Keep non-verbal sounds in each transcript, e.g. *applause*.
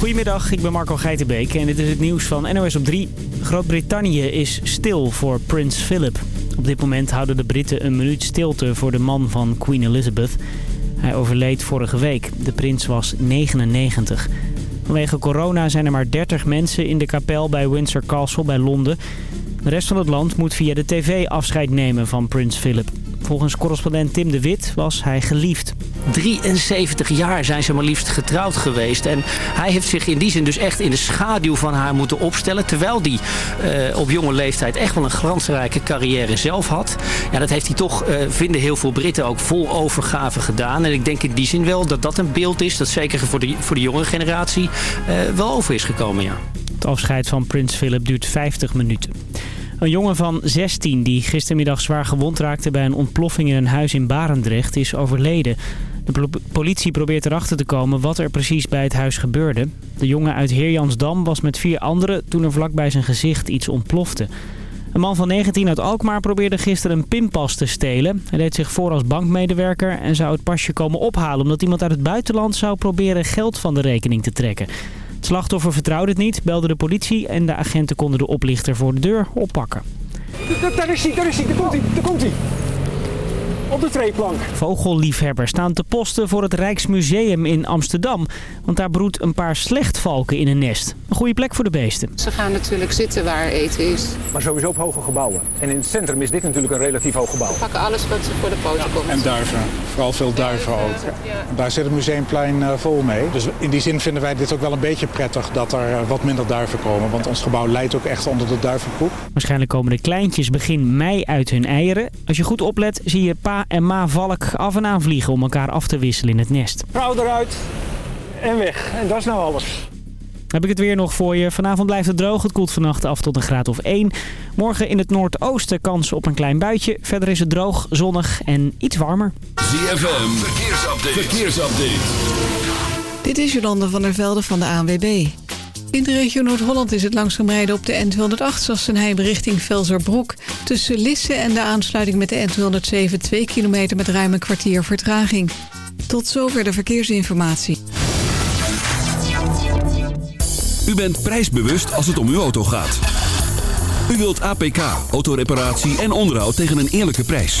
Goedemiddag, ik ben Marco Geitenbeek en dit is het nieuws van NOS op 3. Groot-Brittannië is stil voor Prins Philip. Op dit moment houden de Britten een minuut stilte voor de man van Queen Elizabeth. Hij overleed vorige week. De prins was 99. Vanwege corona zijn er maar 30 mensen in de kapel bij Windsor Castle bij Londen. De rest van het land moet via de tv afscheid nemen van prins Philip. Volgens correspondent Tim de Wit was hij geliefd. 73 jaar zijn ze maar liefst getrouwd geweest. En hij heeft zich in die zin dus echt in de schaduw van haar moeten opstellen. Terwijl hij uh, op jonge leeftijd echt wel een glansrijke carrière zelf had. Ja, dat heeft hij toch, uh, vinden heel veel Britten, ook vol overgave gedaan. En ik denk in die zin wel dat dat een beeld is dat zeker voor de, voor de jonge generatie uh, wel over is gekomen. Ja. Het afscheid van prins Philip duurt 50 minuten. Een jongen van 16 die gistermiddag zwaar gewond raakte bij een ontploffing in een huis in Barendrecht is overleden. De politie probeert erachter te komen wat er precies bij het huis gebeurde. De jongen uit Heerjansdam was met vier anderen toen er vlakbij zijn gezicht iets ontplofte. Een man van 19 uit Alkmaar probeerde gisteren een pinpas te stelen. Hij deed zich voor als bankmedewerker en zou het pasje komen ophalen... omdat iemand uit het buitenland zou proberen geld van de rekening te trekken. Het slachtoffer vertrouwde het niet, belde de politie... en de agenten konden de oplichter voor de deur oppakken. Daar is hij, daar is hij, daar komt hij, daar komt hij op de treeplank. Vogelliefhebbers staan te posten voor het Rijksmuseum in Amsterdam. Want daar broedt een paar slechtvalken in een nest. Een goede plek voor de beesten. Ze gaan natuurlijk zitten waar eten is. Maar sowieso op hoge gebouwen. En in het centrum is dit natuurlijk een relatief hoog gebouw. We pakken alles wat ze voor de poten komt. En duiven. Vooral veel duiven ook. Daar zit het museumplein eh, vol mee. Dus in die zin vinden wij dit ook wel een beetje prettig dat er eh, wat minder duiven komen. Want ons gebouw leidt ook echt onder de duivenkoek. Waarschijnlijk komen de kleintjes begin mei uit hun eieren. Als je goed oplet zie je pa en ma valk af en aan vliegen om elkaar af te wisselen in het nest. Vrouw eruit en weg. En dat is nou alles. Heb ik het weer nog voor je. Vanavond blijft het droog. Het koelt vannacht af tot een graad of 1. Morgen in het noordoosten kans op een klein buitje. Verder is het droog, zonnig en iets warmer. ZFM, verkeersupdate. verkeersupdate. Dit is Jolande van der Velde van de ANWB. In de regio Noord-Holland is het langzaam rijden op de N208 Sassenheim richting Velzerbroek. Tussen Lisse en de aansluiting met de N207 2 kilometer met ruim een kwartier vertraging. Tot zover de verkeersinformatie. U bent prijsbewust als het om uw auto gaat. U wilt APK, autoreparatie en onderhoud tegen een eerlijke prijs.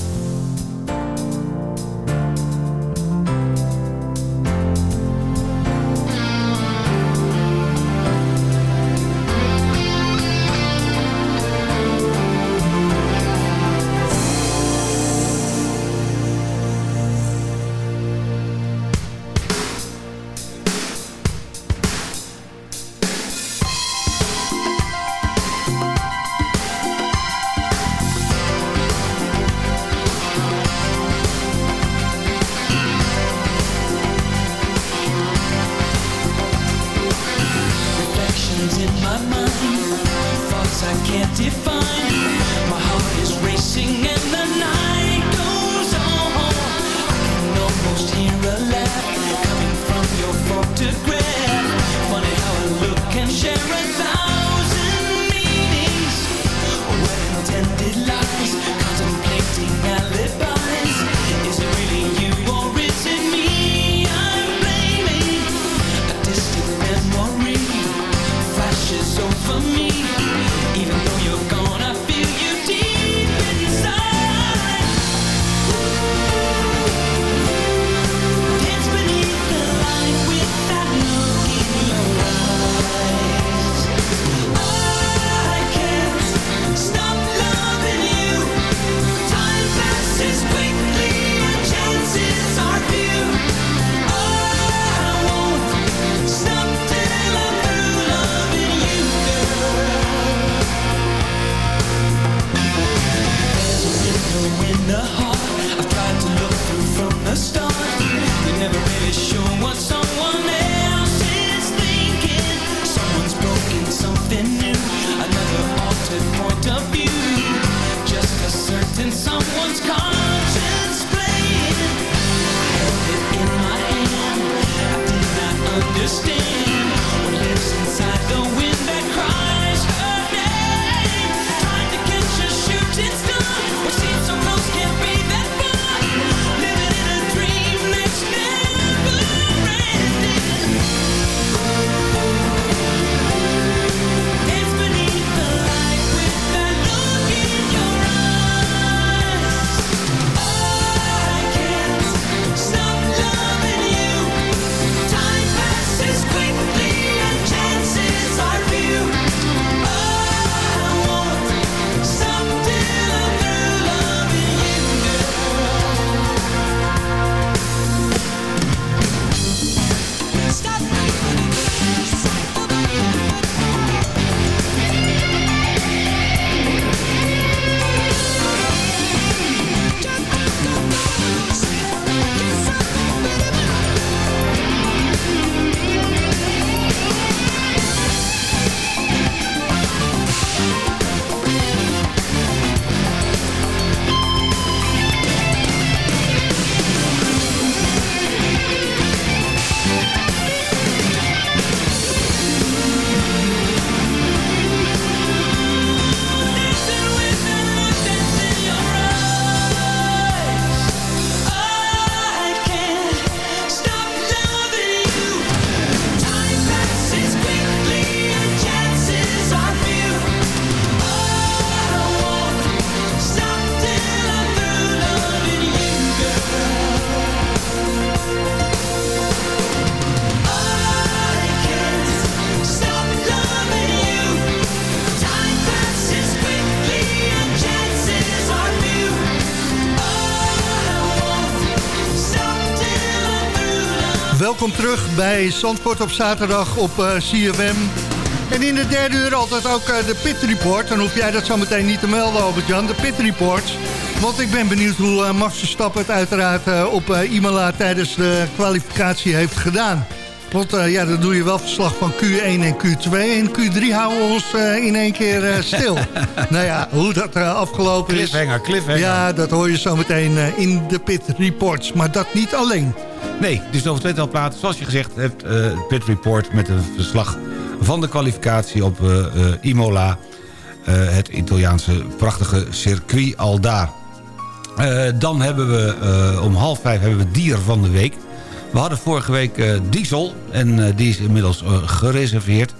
Bij Zandvoort op zaterdag op eh, CFM. En in de derde uur altijd ook eh, de Pit Report. Dan hoef jij dat zo meteen niet te melden, Albert-Jan. De Pit Report. Want ik ben benieuwd hoe uh, Max Verstappen het uiteraard op Imola tijdens de kwalificatie heeft gedaan. Want ja, dan doe je wel verslag van Q1 en Q2. En Q3 houden we ons in één keer stil. *laughs* nou ja, hoe dat afgelopen is. Cliffhanger, cliffhanger. Ja, dat hoor je zo meteen in de Pit Reports. Maar dat niet alleen. Nee, dus over tweetal platen. Zoals je gezegd hebt, eh Pit Report met een verslag van de kwalificatie op eh, eh, Imola. Het Italiaanse prachtige circuit al daar. Dan hebben we om half vijf hebben we dier van de week. We hadden vorige week Diesel en die is inmiddels gereserveerd.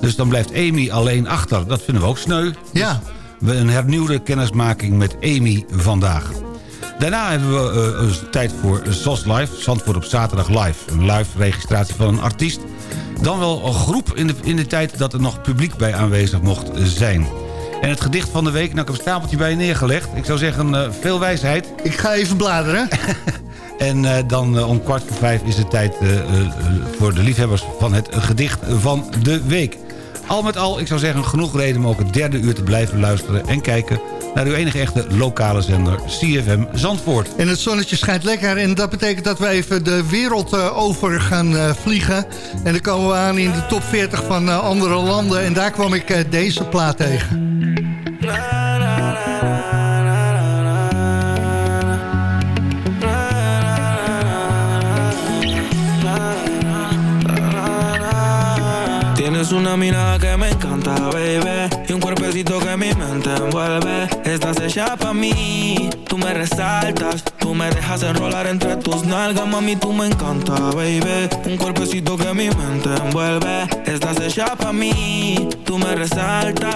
Dus dan blijft Amy alleen achter. Dat vinden we ook sneu. Ja. We een hernieuwde kennismaking met Amy vandaag. Daarna hebben we eh, een tijd voor SOS Live, Zandvoort op zaterdag live. Een live registratie van een artiest. Dan wel een groep in de, in de tijd dat er nog publiek bij aanwezig mocht zijn. En het gedicht van de week, nou ik heb een stapeltje bij je neergelegd. Ik zou zeggen, eh, veel wijsheid. Ik ga even bladeren. *laughs* En eh, dan eh, om kwart voor vijf is het tijd eh, eh, voor de liefhebbers van het gedicht van de week. Al met al, ik zou zeggen, genoeg reden om ook het derde uur te blijven luisteren... en kijken naar uw enige echte lokale zender CFM Zandvoort. En het zonnetje schijnt lekker en dat betekent dat we even de wereld eh, over gaan eh, vliegen. En dan komen we aan in de top 40 van eh, andere landen en daar kwam ik eh, deze plaat tegen. Tienes una mirada que me encanta, baby un cuerpecito que mi mente envuelve. Estás hecha pa' mí Tú me resaltas. Tú me dejas enrolar entre tus nalgas Mami, tú me encanta, baby. Un cuerpecito que mi mente envuelve. Estás hecha pa' mí Tú me resaltas.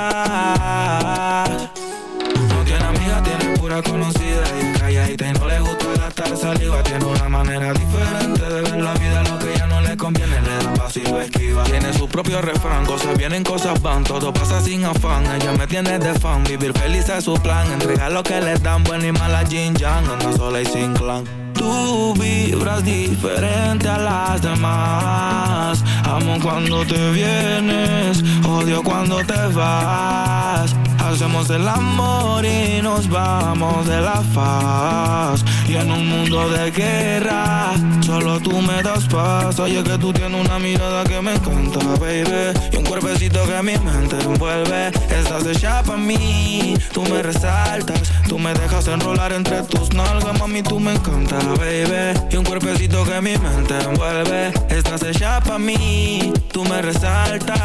No tiene amiga, tiene pura conocida Y calladita y no le gusta gastar saliva Tiene una manera diferente de ver la vida Lo que ya no le conviene y lo esquiva. Tiene su propio refrán, cosas vienen, cosas van Todo pasa sin afán, ella me tiene de fan Vivir feliz es su plan, entregar lo que le dan Buena y mala Jin Yang, anda sola y sin clan. Tú vibras diferente a las demás. Amo cuando te vienes, odio cuando te vas Hacemos el amor y nos vamos de la faz. Y en un mundo de guerra, solo tú me das paz. Oye, que tú tienes una mirada que me encanta, baby. Y un cuerpecito que mi mente envuelve. Estás hecha para mí, tú me resaltas. Tú me dejas enrolar entre tus nalgas, mami, tú me encanta, baby. Y un cuerpecito que mi mente envuelve. Estás hecha para mí, tú me resaltas.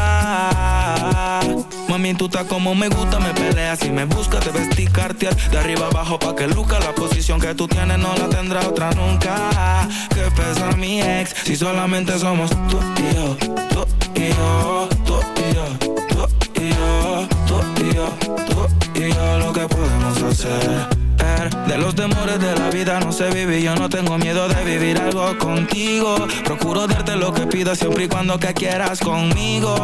Mami, tú estás como me gusta, me peleas y me buscas, te vestí cartier de arriba abajo pa' que luca la posición que tú tienes no la tendrá otra nunca. Que pesa mi ex si solamente somos tú y yo, tú y yo, tú y yo, tú y yo, tú y yo, tú y yo, lo que podemos hacer. De los temores de la vida no se vive yo no tengo miedo de vivir algo contigo. Procuro darte lo que pidas siempre y cuando que quieras conmigo.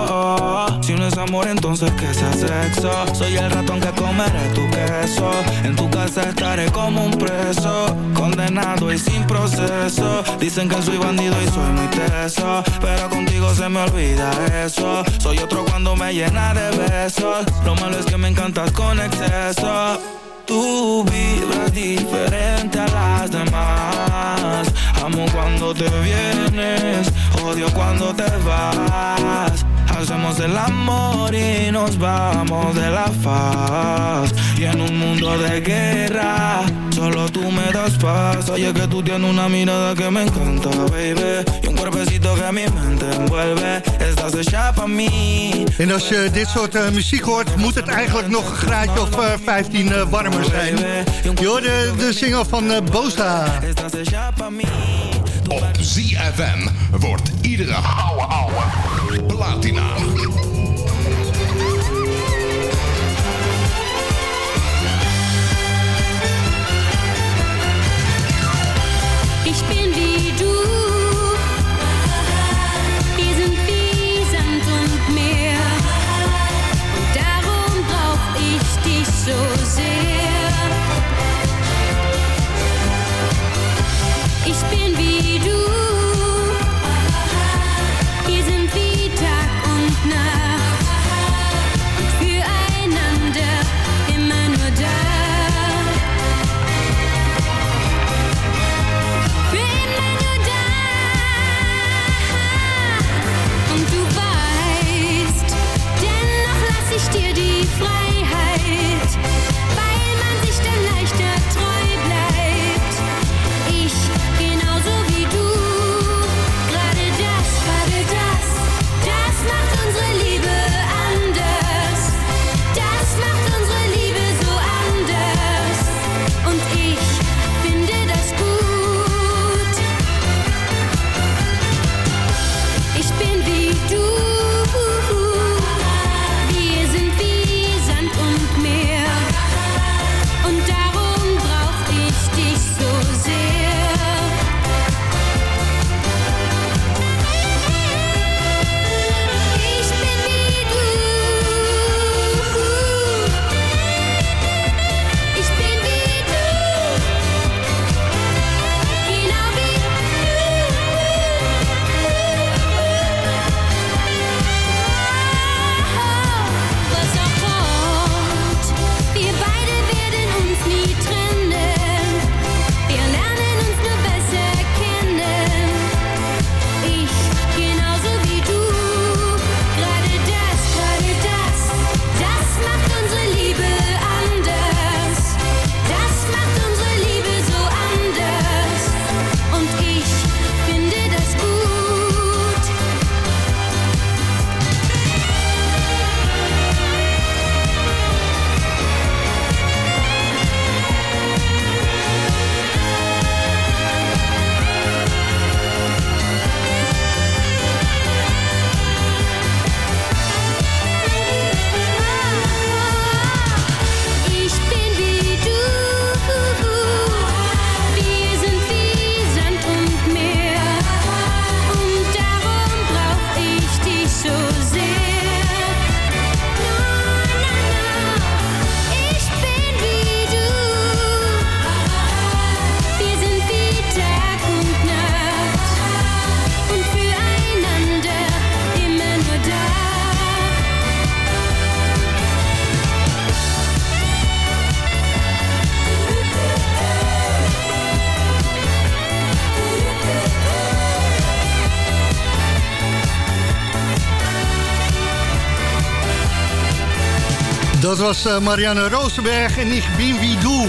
Si no es amor, entonces que sea sexo. Soy el ratón que comeré tu queso. En tu casa estaré como un preso, condenado y sin proceso. Dicen que soy bandido y soy muy teso, pero contigo se me olvida eso. Soy otro cuando me llena de besos. Lo malo es que me encantas con exceso. Tú vibras diferente a las demás. Amo cuando te vienes, odio cuando te vas. Hacemos el amor y nos vamos de la faz. Y en un mundo de guerra, solo tú me das paz. Oye, que tú tienes una mirada que me encanta, baby. Y un cuerpecito que mi mente envuelve. En als je dit soort eh, muziek hoort, moet het eigenlijk nog een graadje of eh, 15 eh, warmer zijn. Je hoorde de single van eh, Bosa. Op ZFM wordt iedere ouwe ouwe platina. Ich bin wie du. do was eh, Marianne Rosenberg en ik wie doe.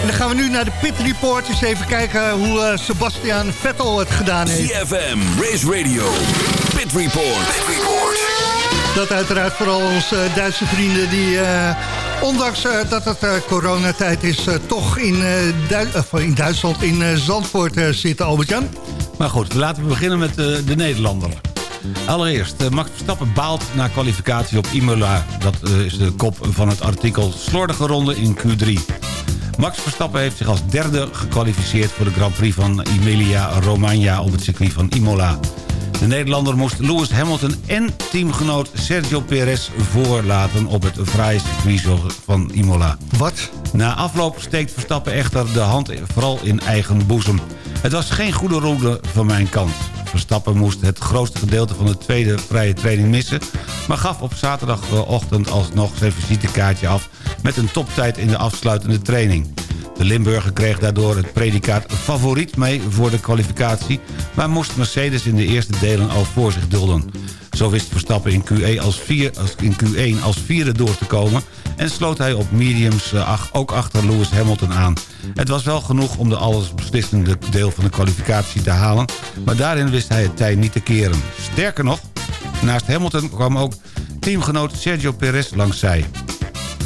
En dan gaan we nu naar de Pit Report. Eens even kijken hoe eh, Sebastian Vettel het gedaan heeft. CFM, Race Radio, Pit Report. Pit Report. Dat uiteraard vooral onze eh, Duitse vrienden die... eh, ondanks eh, dat het eh, coronatijd is... eh, toch in, eh, Du- in Duitsland, in eh, Zandvoort eh, zitten, Albert-Jan. Maar goed, laten we beginnen met eh, de Nederlander. Allereerst, eh, Max Verstappen baalt na kwalificatie op Imola. Dat eh, is de kop van het artikel Slordige ronde in Q3. Max Verstappen heeft zich als derde gekwalificeerd... voor de Grand Prix van Emilia-Romagna op het circuit van Imola. De Nederlander moest Lewis Hamilton en teamgenoot Sergio Perez voorlaten... op het fraaie circuit van Imola. Wat? Na afloop steekt Verstappen echter de hand vooral in eigen boezem. Het was geen goede ronde van mijn kant. Verstappen moest het grootste gedeelte van de tweede vrije training missen... maar gaf op zaterdagochtend alsnog zijn visitekaartje af... met een toptijd in de afsluitende training. De Limburger kreeg daardoor het predicaat favoriet mee voor de kwalificatie... maar moest Mercedes in de eerste delen al voor zich dulden. Zo wist Verstappen in Q1 als, vier, als, in Q1 als vierde door te komen... en sloot hij op mediums eh, ach- ook achter Lewis Hamilton aan. Het was wel genoeg om de allesbeslissende deel van de kwalificatie te halen... maar daarin wist hij het tij niet te keren. Sterker nog, naast Hamilton kwam ook teamgenoot Sergio Perez langs zij.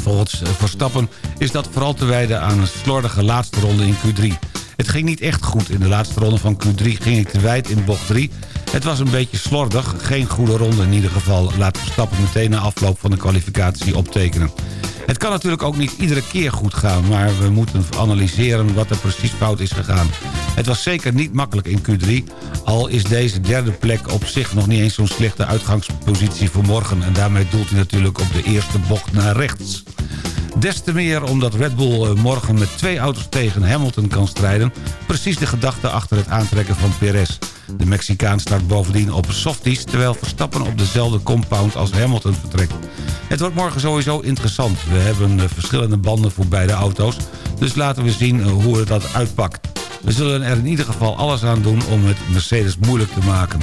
Volgens eh, Verstappen is dat vooral te wijden aan een slordige laatste ronde in Q3. Het ging niet echt goed. In de laatste ronde van Q3 ging ik te wijd in bocht 3. Het was een beetje slordig. Geen goede ronde in ieder geval. Laat Verstappen meteen na afloop van de kwalificatie optekenen. Het kan natuurlijk ook niet iedere keer goed gaan... maar we moeten analyseren wat er precies fout is gegaan. Het was zeker niet makkelijk in Q3... al is deze derde plek op zich nog niet eens zo'n slechte uitgangspositie voor morgen... en daarmee doelt hij natuurlijk op de eerste bocht naar rechts. Des te meer omdat Red Bull eh, morgen met twee auto's tegen Hamilton kan strijden. Precies de gedachte achter het aantrekken van Perez. De Mexicaan start bovendien op softies... terwijl Verstappen op dezelfde compound als Hamilton vertrekt. Het wordt morgen sowieso interessant. We hebben eh, verschillende banden voor beide auto's. Dus laten we zien eh, hoe het dat uitpakt. We zullen er in ieder geval alles aan doen om het Mercedes moeilijk te maken.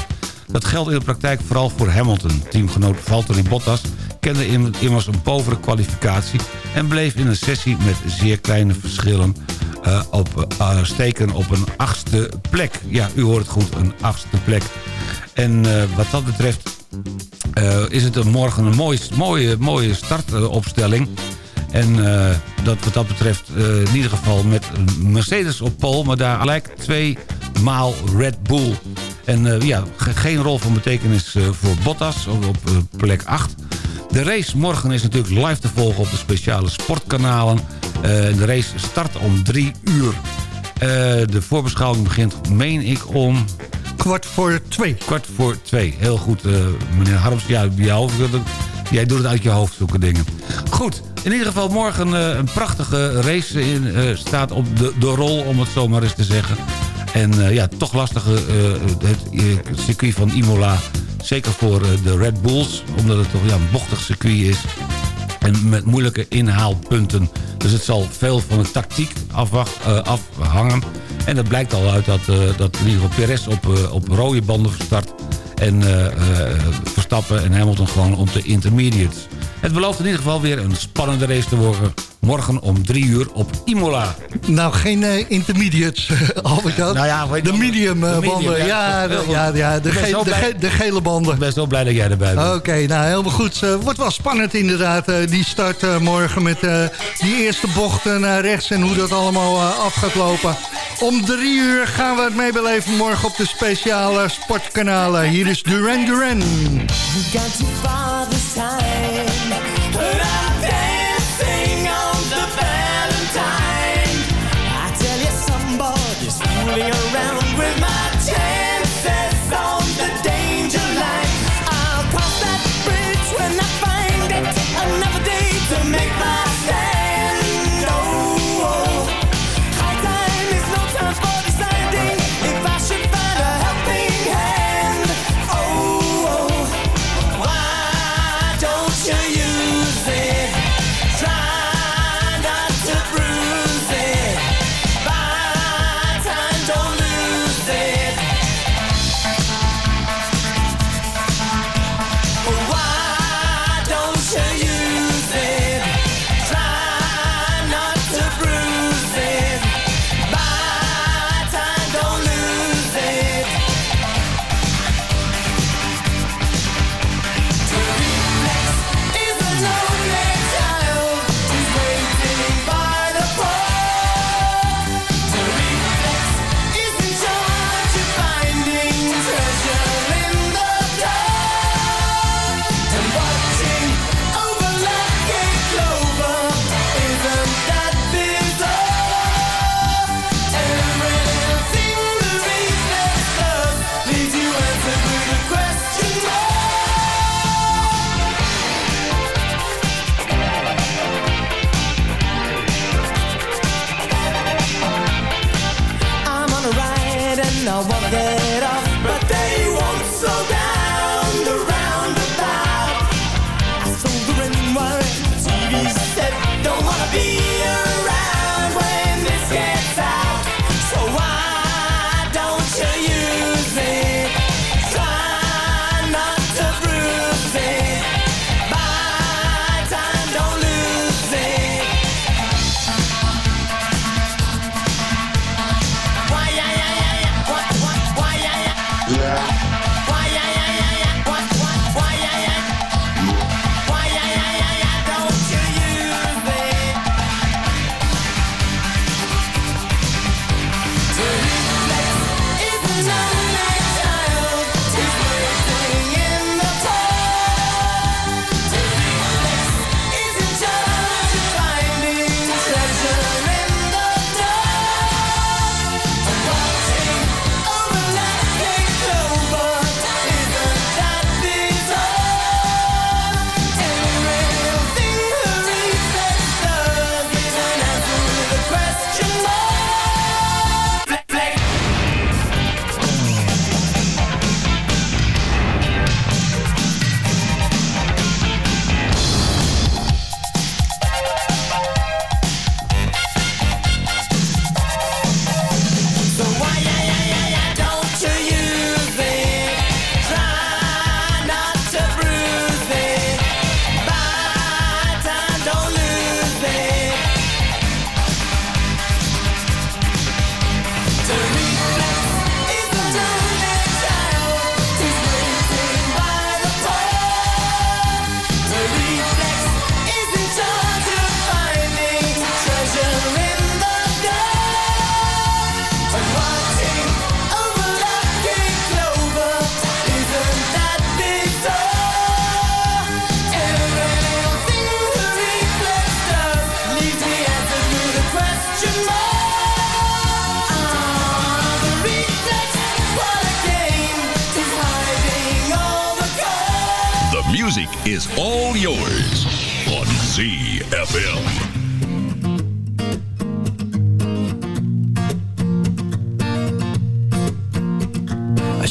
Dat geldt in de praktijk vooral voor Hamilton. Teamgenoot Valtteri Bottas kende im- immers een povere kwalificatie... en bleef in een sessie met zeer kleine verschillen eh, op, eh, steken op een achtste plek. Ja, u hoort het goed, een achtste plek. En eh, wat dat betreft is het een morgen een mooie, mooie, mooie startopstelling... En dat, wat dat betreft in ieder geval met Mercedes op pol... maar daar gelijk twee maal Red Bull. En eh, ja, ge- geen rol van betekenis eh, voor Bottas op, op, eh, plek 8. De race morgen is natuurlijk live te volgen op de speciale sportkanalen. De race start om drie uur. De voorbeschouwing begint, meen ik, om... Kwart voor twee. Kwart voor twee. Heel goed, meneer Harms. Ja, jou, jij doet het uit je hoofd, zulke dingen. Goed, in ieder geval morgen een prachtige race in, staat op de, de rol, om het zo maar eens te zeggen. En eh, ja, toch lastige eh, het eh, circuit van Imola. Zeker voor de Red Bulls, omdat het toch ja, een bochtig circuit is. En met moeilijke inhaalpunten. Dus het zal veel van de tactiek afhangen. En dat blijkt al uit dat, eh, dat geval Perez op, op rode banden start. En Verstappen en Hamilton gewoon op de intermediates. Het belooft in ieder geval weer een spannende race te worden. Morgen om drie uur op Imola. Nou, geen eh, intermediates, Albert Jan. Nou ja, de medium, eh, de medium, banden. ja, Ja, de, ja, de, ge- de, blij- ge- de gele banden. Ik ben zo blij dat jij erbij bent. Oké, nou helemaal goed. Eh, wordt wel spannend inderdaad, eh, die start eh, morgen met eh, die eerste bochten naar rechts en hoe dat allemaal eh, af gaat lopen. Om drie uur gaan we het meebeleven morgen op de speciale sportkanalen. Hier is Duran Duran. We got too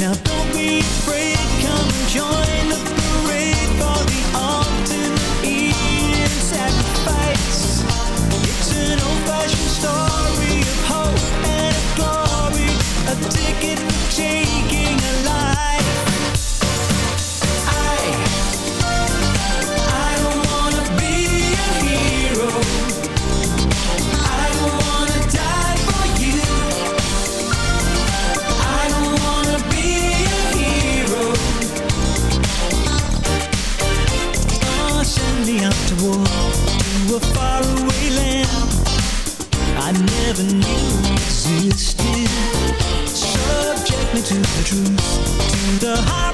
Now don't be afraid, come join the horror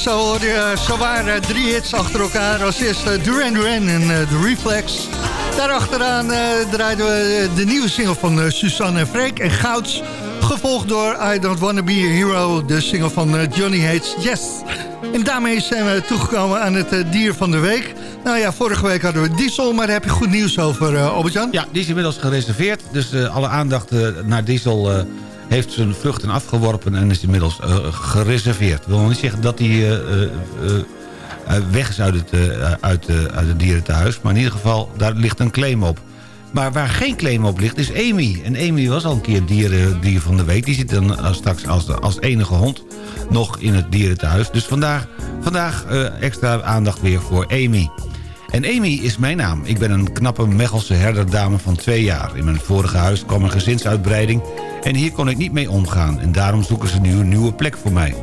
zo hoorde je zo waren drie hits achter elkaar. Als eerste Duran Duran en eh, The Reflex. Daarachteraan eh draaiden we de nieuwe single van eh, Suzanne en Freek en Gouds. Gevolgd door I Don't Wanna Be a Hero, de single van eh, Johnny Hates Yes. En daarmee zijn we toegekomen aan het eh, dier van de week. Nou ja, vorige week hadden we Diesel, maar daar heb je goed nieuws over, eh Albert-Jan? Ja, die is inmiddels gereserveerd. Dus eh, alle aandacht eh, naar Diesel eh, heeft zijn vruchten afgeworpen... en is inmiddels eh, gereserveerd. Wil niet zeggen dat hij eh, eh, weg is uit het, uit, uit het dierentehuis. Maar in ieder geval, daar ligt een claim op. Maar waar geen claim op ligt, is Amy. En Amy was al een keer dier, eh, dier van de week. Die zit dan straks als, als enige hond nog in het dierentehuis. Dus vandaag, vandaag extra aandacht weer voor Amy. En Amy is mijn naam. Ik ben een knappe Mechelse herderdame van twee jaar. In mijn vorige huis kwam een gezinsuitbreiding... en hier kon ik niet mee omgaan. En daarom zoeken ze nu een nieuwe plek voor mij.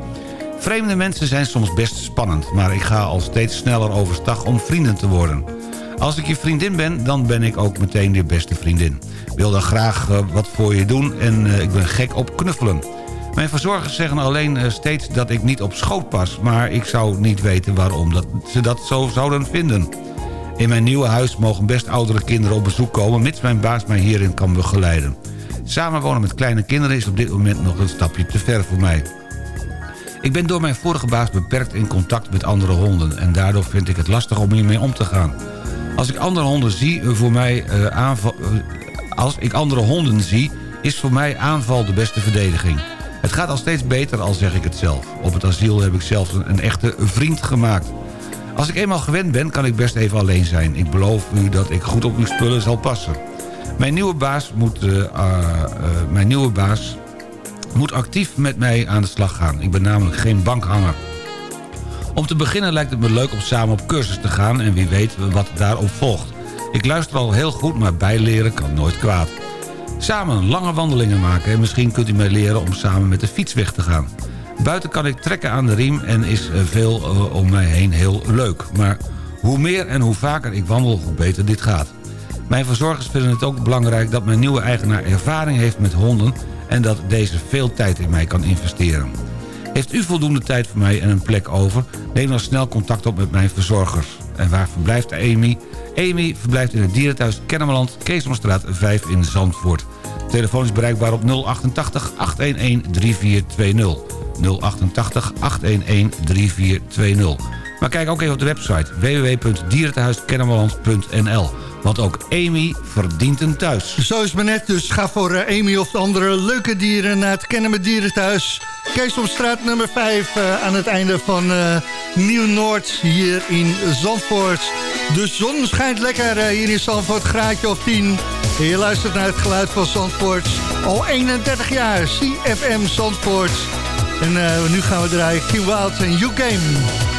Vreemde mensen zijn soms best spannend... maar ik ga al steeds sneller overstag om vrienden te worden. Als ik je vriendin ben, dan ben ik ook meteen je beste vriendin. Wil dan graag eh, wat voor je doen en eh, ik ben gek op knuffelen. Mijn verzorgers zeggen alleen eh, steeds dat ik niet op schoot pas... maar ik zou niet weten waarom dat ze dat zo zouden vinden. In mijn nieuwe huis mogen best oudere kinderen op bezoek komen... mits mijn baas mij hierin kan begeleiden. Samenwonen met kleine kinderen is op dit moment nog een stapje te ver voor mij. Ik ben door mijn vorige baas beperkt in contact met andere honden... en daardoor vind ik het lastig om hiermee om te gaan. Als ik andere honden zie, eh, voor mij eh, eh, als ik andere honden zie, is voor mij aanval de beste verdediging. Het gaat al steeds beter, al zeg ik het zelf. Op het asiel heb ik zelfs een echte vriend gemaakt. Als ik eenmaal gewend ben, kan ik best even alleen zijn. Ik beloof u dat ik goed op uw spullen zal passen. Mijn nieuwe baas moet, eh, eh, eh, mijn nieuwe baas moet actief met mij aan de slag gaan. Ik ben namelijk geen bankhanger. Om te beginnen lijkt het me leuk om samen op cursus te gaan... en wie weet wat daarop volgt. Ik luister al heel goed, maar bijleren kan nooit kwaad. Samen lange wandelingen maken en misschien kunt u mij leren om samen met de fiets weg te gaan. Buiten kan ik trekken aan de riem en is eh, veel eh, om mij heen heel leuk. Maar hoe meer en hoe vaker ik wandel, hoe beter dit gaat. Mijn verzorgers vinden het ook belangrijk dat mijn nieuwe eigenaar ervaring heeft met honden... en dat deze veel tijd in mij kan investeren. Heeft u voldoende tijd voor mij en een plek over... neem dan snel contact op met mijn verzorgers. En waar verblijft Amy? Amy verblijft in het dierenthuis Kennemerland... Keesomstraat 5 in Zandvoort. Telefoon is bereikbaar op 088 811 3420. 088 811 3420. Maar kijk ook even op de website www.dierenthuiskennemerland.nl. Want ook Amy verdient een thuis. Zo is het maar net, dus ga voor eh, Amy of de andere leuke dieren naar het Kennemer Dierenthuis. Keesomstraat nummer 5 eh, aan het einde van eh, Nieuw-Noord hier in Zandvoort. De zon schijnt lekker hier in Zandvoort, graadje of 10. En je luistert naar het geluid van Zandvoort. Al 31 jaar, CFM Zandvoort. En eh, nu gaan we draaien Kim Wild en You Game.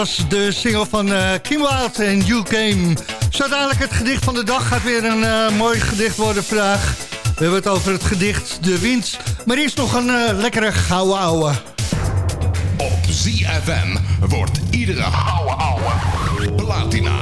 Was de single van eh, Kim Wilde en You Came. Zo dadelijk het gedicht van de dag gaat weer een eh, mooi gedicht worden vandaag. We hebben het over het gedicht De Wind. Maar eerst nog een eh, lekkere gouden ouwe. Op ZFM wordt iedere ouwe ouwe platina.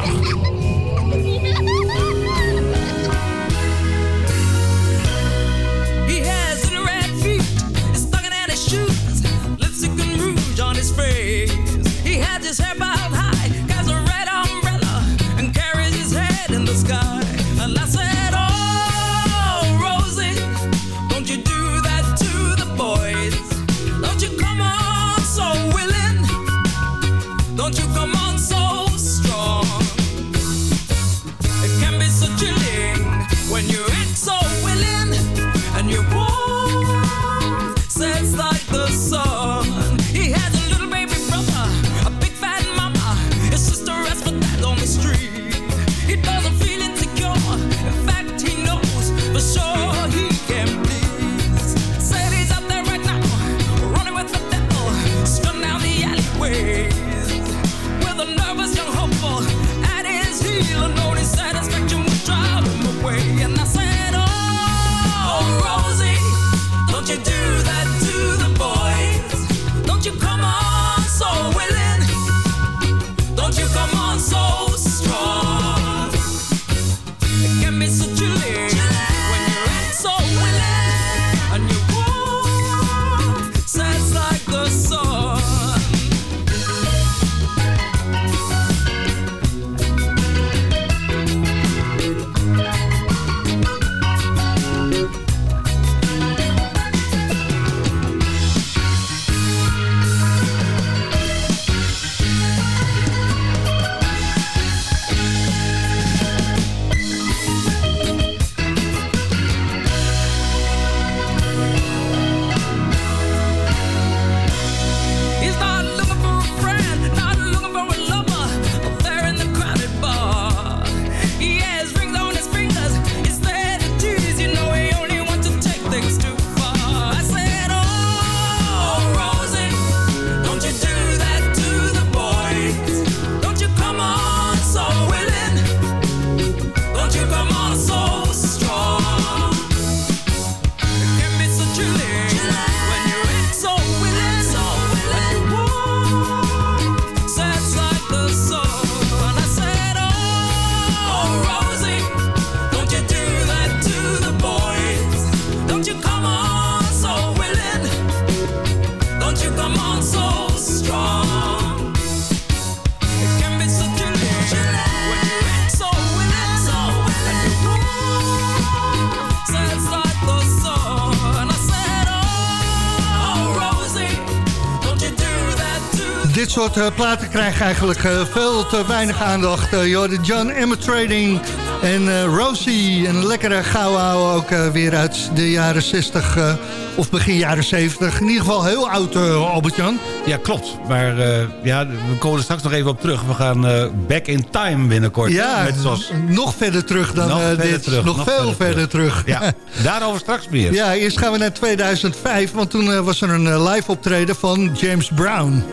Soort eh, platen krijgen eigenlijk eh, veel te weinig aandacht. Uh, joh, de John Emma Trading en eh, Rosie. Een lekkere gouden ouwe ook eh, weer uit de jaren 60 eh, of begin jaren 70. In ieder geval heel oud, eh, Albert-Jan. Ja, klopt. Maar eh, ja, we komen er straks nog even op terug. We gaan eh, back in time binnenkort. Ja, Met zoals... nog verder terug dan Nog eh, verder dit. terug, nog, nog veel verder verder terug. Ja, *laughs* daarover straks meer. Ja, eerst gaan we naar 2005, want toen eh, was er een eh, live optreden van James Brown.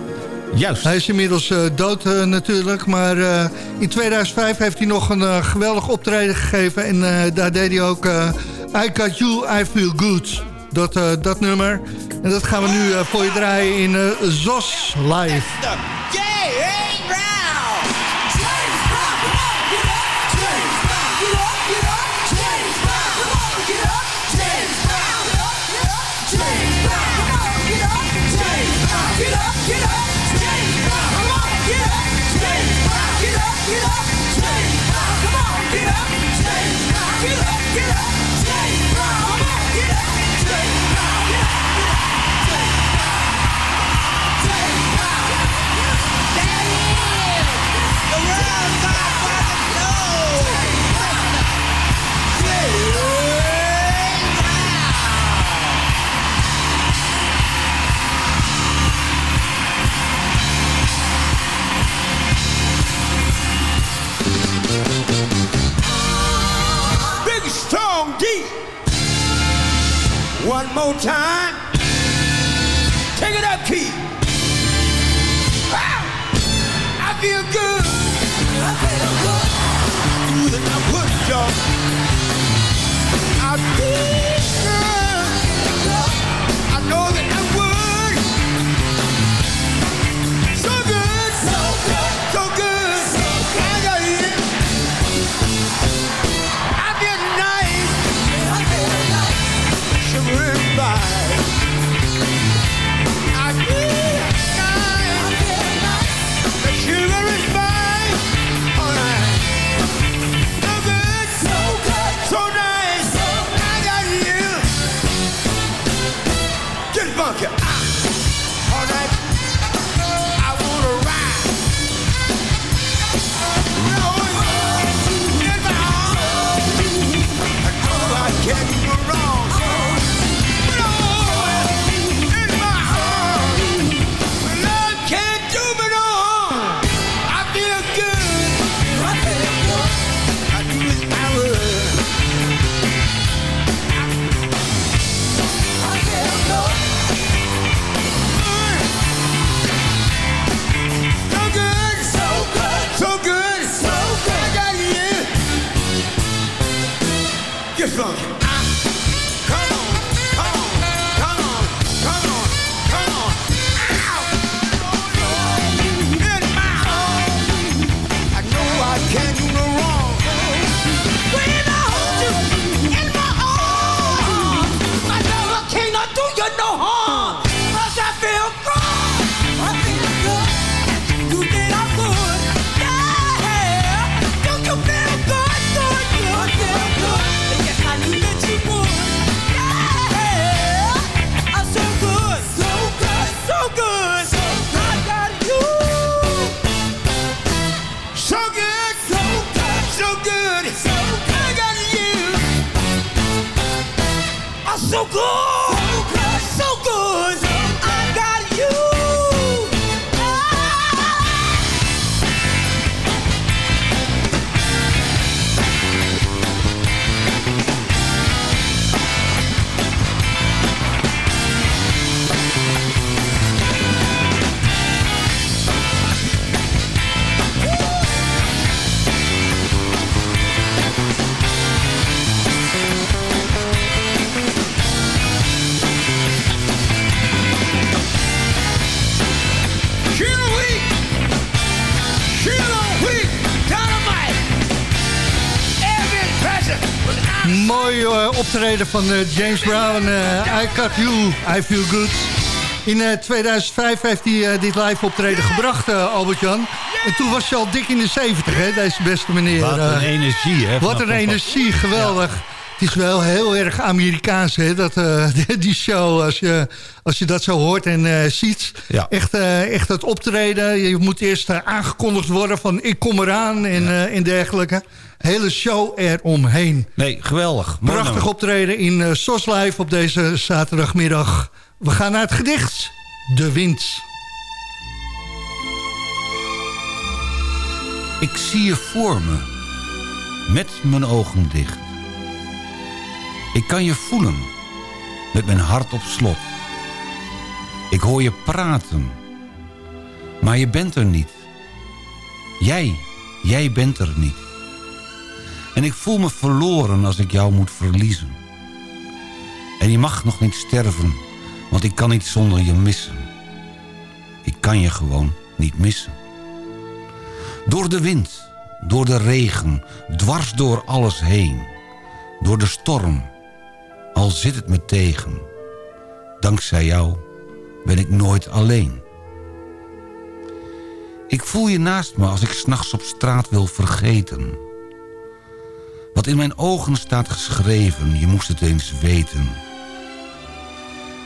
Juist. Hij is inmiddels eh, dood eh, natuurlijk, maar eh, in 2005 heeft hij nog een eh, geweldig optreden gegeven. En eh, daar deed hij ook eh, I Got You, I Feel Good. Dat, eh, dat nummer. En dat gaan we nu eh, voor je draaien in eh, ZOS Live. Get up! Optreden van eh, James Brown. eh, I Cut You, I Feel Good. In eh, 2005 heeft hij eh, dit live optreden gebracht, eh, Albert-Jan. En toen was hij al dik in de 70, hè, deze beste meneer. Wat een eh. energie, hè? Wat een energie, geweldig. Het is wel heel erg Amerikaans, hè, dat, eh, *laughs* die show, als je, als je dat zo hoort en eh, ziet. Echt, eh, echt het optreden, je moet eerst eh, aangekondigd worden van ik kom eraan en, eh, en dergelijke. Hele show eromheen. Nee, geweldig. Mooi Prachtig nummer. optreden in uh, SOS Live op deze zaterdagmiddag. We gaan naar het gedicht. De wind. Ik zie je voor me, met mijn ogen dicht. Ik kan je voelen, met mijn hart op slot. Ik hoor je praten, maar je bent er niet. Jij, jij bent er niet. En ik voel me verloren als ik jou moet verliezen. En je mag nog niet sterven, want ik kan niet zonder je missen. Ik kan je gewoon niet missen. Door de wind, door de regen, dwars door alles heen. Door de storm, al zit het me tegen. Dankzij jou ben ik nooit alleen. Ik voel je naast me als ik s'nachts op straat wil vergeten. Wat in mijn ogen staat geschreven, je moest het eens weten.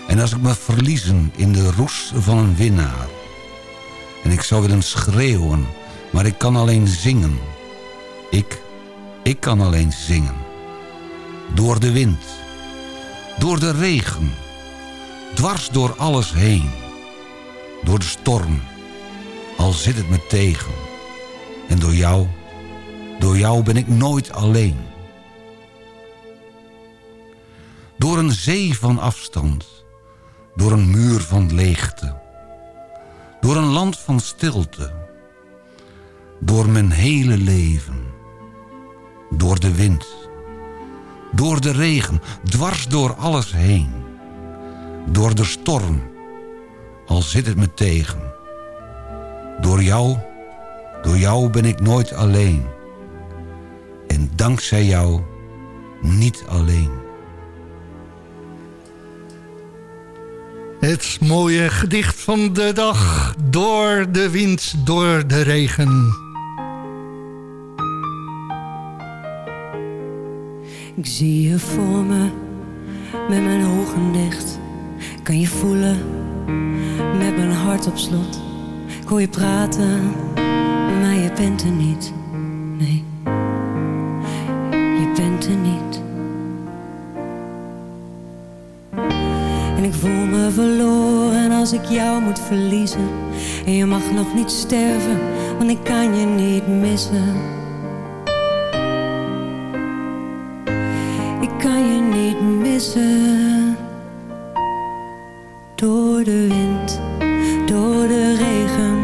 En als ik me verliezen in de roes van een winnaar... en ik zou willen schreeuwen, maar ik kan alleen zingen. Ik, ik kan alleen zingen. Door de wind, door de regen, dwars door alles heen. Door de storm, al zit het me tegen. En door jou, door jou ben ik nooit alleen. Door een zee van afstand, door een muur van leegte. Door een land van stilte, door mijn hele leven. door de wind. Door de regen, dwars door alles heen. Door de storm, al zit het me tegen. Door jou, door jou ben ik nooit alleen. En dankzij jou niet alleen. Het mooie gedicht van de dag. Door de wind, door de regen. Ik zie je voor me, met mijn ogen dicht. Kan je voelen, met mijn hart op slot. Ik hoor je praten, maar je bent er niet. Nee, als ik jou moet verliezen. En je mag nog niet sterven, want ik kan je niet missen. Ik kan je niet missen. Door de wind, door de regen.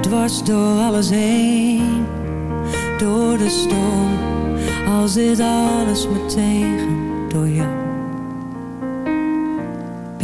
Dwars door alles heen. Door de storm, al zit alles me tegen. Door jou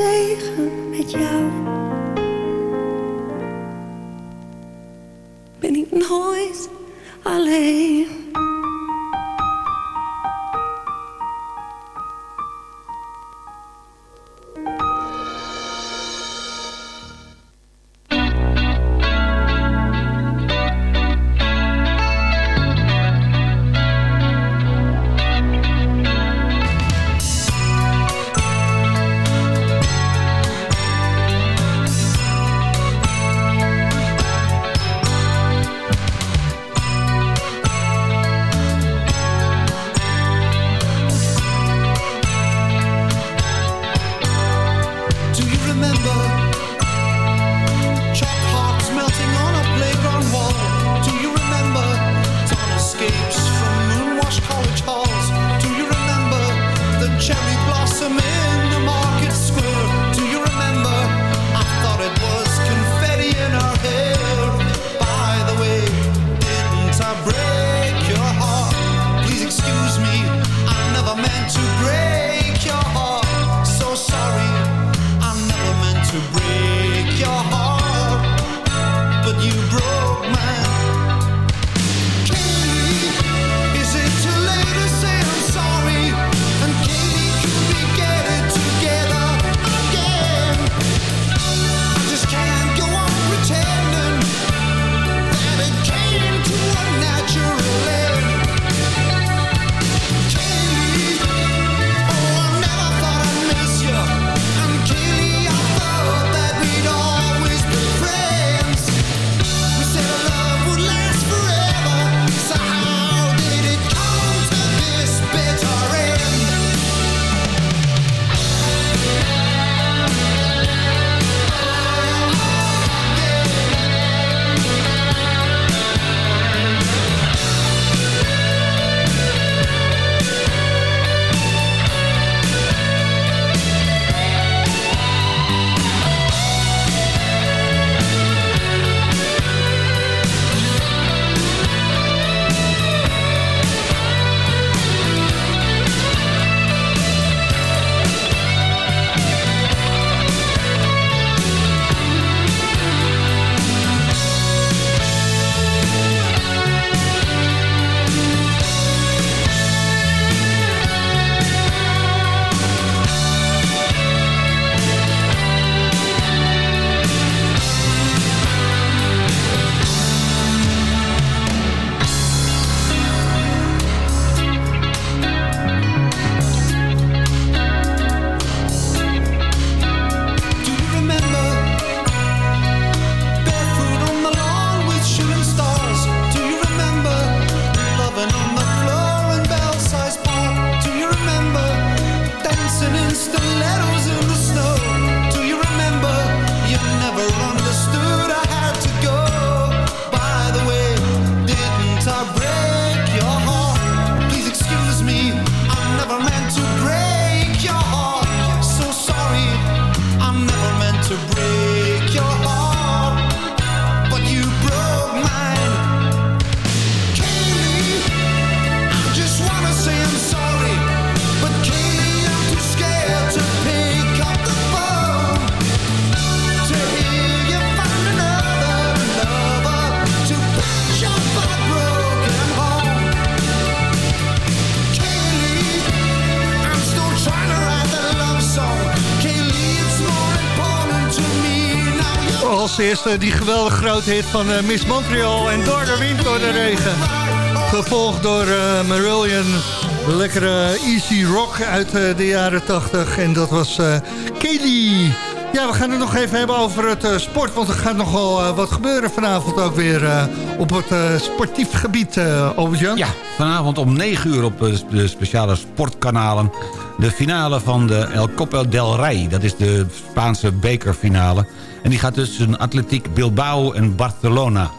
Tegen met jou. Eerste die geweldige grote hit van eh, Miss Montreal en door de wind, door de regen. Gevolgd door eh Marillion, lekkere easy rock uit eh, de jaren 80. En dat was eh Kelly. Ja, we gaan het nog even hebben over het eh, sport. Want er gaat nogal eh, wat gebeuren vanavond ook weer eh, op het eh, sportief gebied, eh Albert-Jan. Ja, vanavond om 9 uur op eh, de speciale sportkanalen... de finale van de El Copa del Rey. Dat is de Spaanse bekerfinale. En die gaat tussen Atletiek Bilbao en Barcelona.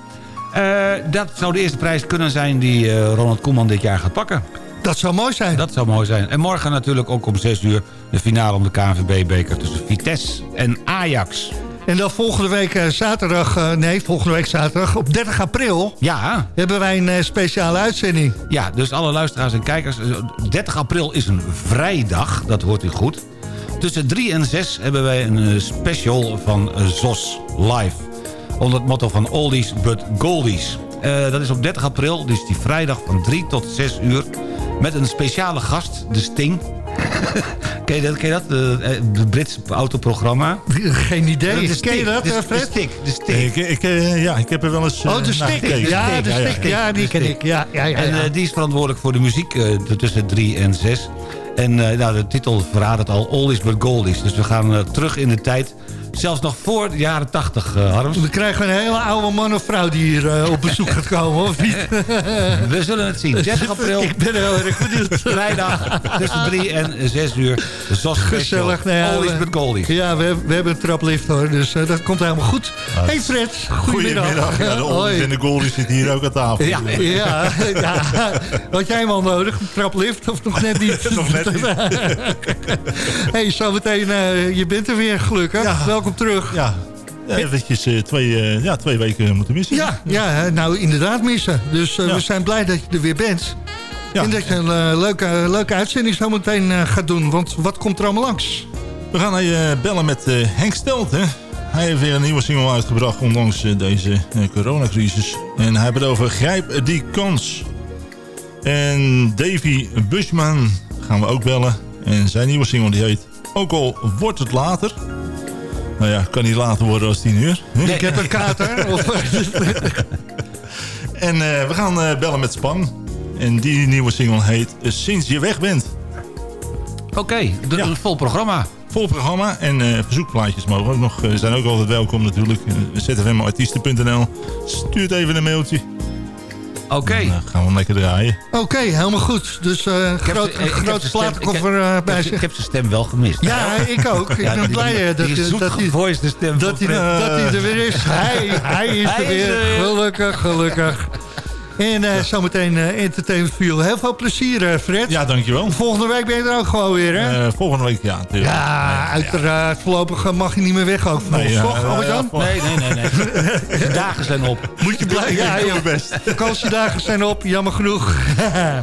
Eh, dat zou de eerste prijs kunnen zijn die eh, Ronald Koeman dit jaar gaat pakken. Dat zou mooi zijn. Dat zou mooi zijn. En morgen natuurlijk ook om 6 uur de finale om de KNVB-beker... tussen Vitesse en Ajax. En dan volgende week eh, zaterdag, nee, volgende week zaterdag, op 30 april... Ja. hebben wij een speciale uitzending. Ja, dus alle luisteraars en kijkers... eh, 30 april is een vrijdag, dat hoort u goed. Tussen 3 en 6 hebben wij een eh, special van eh, ZOS live. Onder het motto van Oldies but Goldies. Eh, dat is op 30 april, dus die vrijdag van 3 tot 6 uur... met een speciale gast, de Sting... *laughs* ken je dat? Ken je dat? De, de Brits autoprogramma. Geen idee. De Ken je dat, de, de stick, de stick. Ik, ik, ja, ik heb er wel eens Oh, de stick. Ja, de stick. Ja, die ken ik. Ja, ja, ja. En ja. die is verantwoordelijk voor de muziek eh, tussen 3 en 6. En eh, nou, de titel verraadt het al, All is but Goldies. Dus we gaan eh, terug in de tijd. Zelfs nog voor de jaren 80, eh Harms. Dan krijgen we een hele oude man of vrouw die hier eh, op bezoek gaat komen, of niet? *laughs* We zullen het zien. 30 *laughs* april. Ik ben heel erg benieuwd. Vrijdag tussen 3 en 6 uur. ZOS Gezellig. Nou ja, but Goldies. Ja, we, we hebben een traplift hoor, dus eh, dat komt helemaal goed. hey Fred, goedemiddag. Goedemiddag. Ja, de Oldies en de Goldies zitten hier ook aan tafel. Ja, ja, ja. Had jij hem al nodig, een traplift, of nog net niet? *laughs* Nog net niet. hey, zometeen, eh je bent er weer gelukkig. Ja. Welkom terug. Ja, eventjes eh, twee, eh, ja, twee weken moeten missen. Ja, ja, nou inderdaad missen. Dus eh, Ja. we zijn blij dat je er weer bent. Ja. En dat je een leuke, leuke uitzending zo meteen gaat doen. Want wat komt er allemaal langs? We gaan eh, bellen met Henk Stelt. Hè? Hij heeft weer een nieuwe single uitgebracht, ondanks deze coronacrisis. En hij heeft het over Grijp die kans. En Davy Bushman gaan we ook bellen. En zijn nieuwe single die heet Ook al wordt het later. Nou ja, kan niet later worden als tien uur. Ik heb een kater. *laughs* En eh, we gaan eh, bellen met Span. En die nieuwe single heet eh, Sinds je weg bent. Oké, de- Ja. een vol programma. Vol programma en eh, verzoekplaatjes mogen ook nog, eh, zijn ook altijd welkom natuurlijk. Uh, zfmartiesten.nl Stuurt even een mailtje. Oké. Dan gaan we hem lekker draaien. Oké, helemaal goed. Dus eh heb groot, heb grote platenkoffer eh, bij ik zich. heb- Ik heb zijn stem wel gemist. Ja, ik ook. Ik Ja, ben die- blij eh, dat, die dat, dat, hij, zoetgevoiste stem dat, van hij, dat hij er weer is. *laughs* Hij, hij is Hij er is weer. er weer. Gelukkig, gelukkig. En eh, zometeen eh Entertainment You. Heel veel plezier, eh, Fred. Ja, dankjewel. Volgende week ben je er ook gewoon weer, hè? Eh, volgende week, ja. natuurlijk. ja, uiteraard. Voorlopig eh, mag je niet meer weg ook van Nee, ons, ja, toch, ja, Albert-Jan? ja, Nee, nee, nee. nee. De dagen zijn op. Moet je blijven. Ja, doe ja. mijn best. Vakantiedagen zijn op, jammer genoeg. *laughs*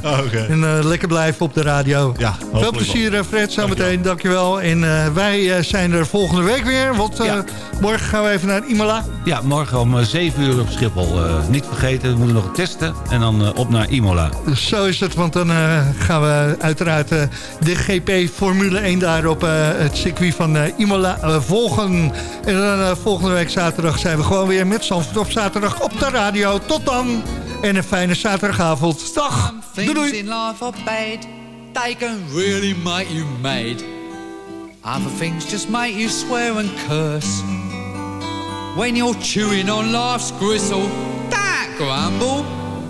Oh, Oké. En eh, lekker blijven op de radio. Ja, Veel plezier, Fred, zometeen. Dankjewel. En eh, wij eh, zijn er volgende week weer. Want eh, Ja. morgen gaan we even naar Imola. Ja, morgen om eh, 7 uur op Schiphol. Eh, niet vergeten, we moeten nog testen. En dan eh, op naar Imola. Zo is het, want dan eh, gaan we uiteraard eh, de GP Formule 1 daar op eh, het circuit van eh, Imola volgen. En dan volgende week zaterdag zijn we gewoon weer met Zandvoort op zaterdag op de radio. Tot dan en een fijne zaterdagavond. Dag, doei Things doei. in life are bad. They can really make you mad. Other things just make you swear and curse. When you're chewing on life's gristle, don't grumble,